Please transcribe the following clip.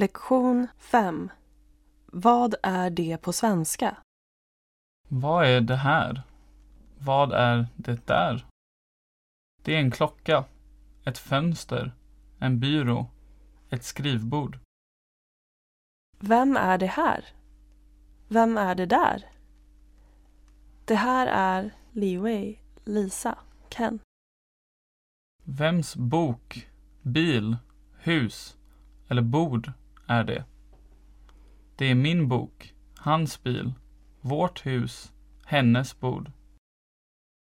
Lektion 5 Vad är det på svenska? Vad är det här? Vad är det där? Det är en klocka, ett fönster, en byrå, ett skrivbord. Vem är det här? Vem är det där? Det här är Li Wei, Lisa, Ken. Vems bok, bil, hus eller bord är det? Det är min bok, hans bil, vårt hus, hennes bord.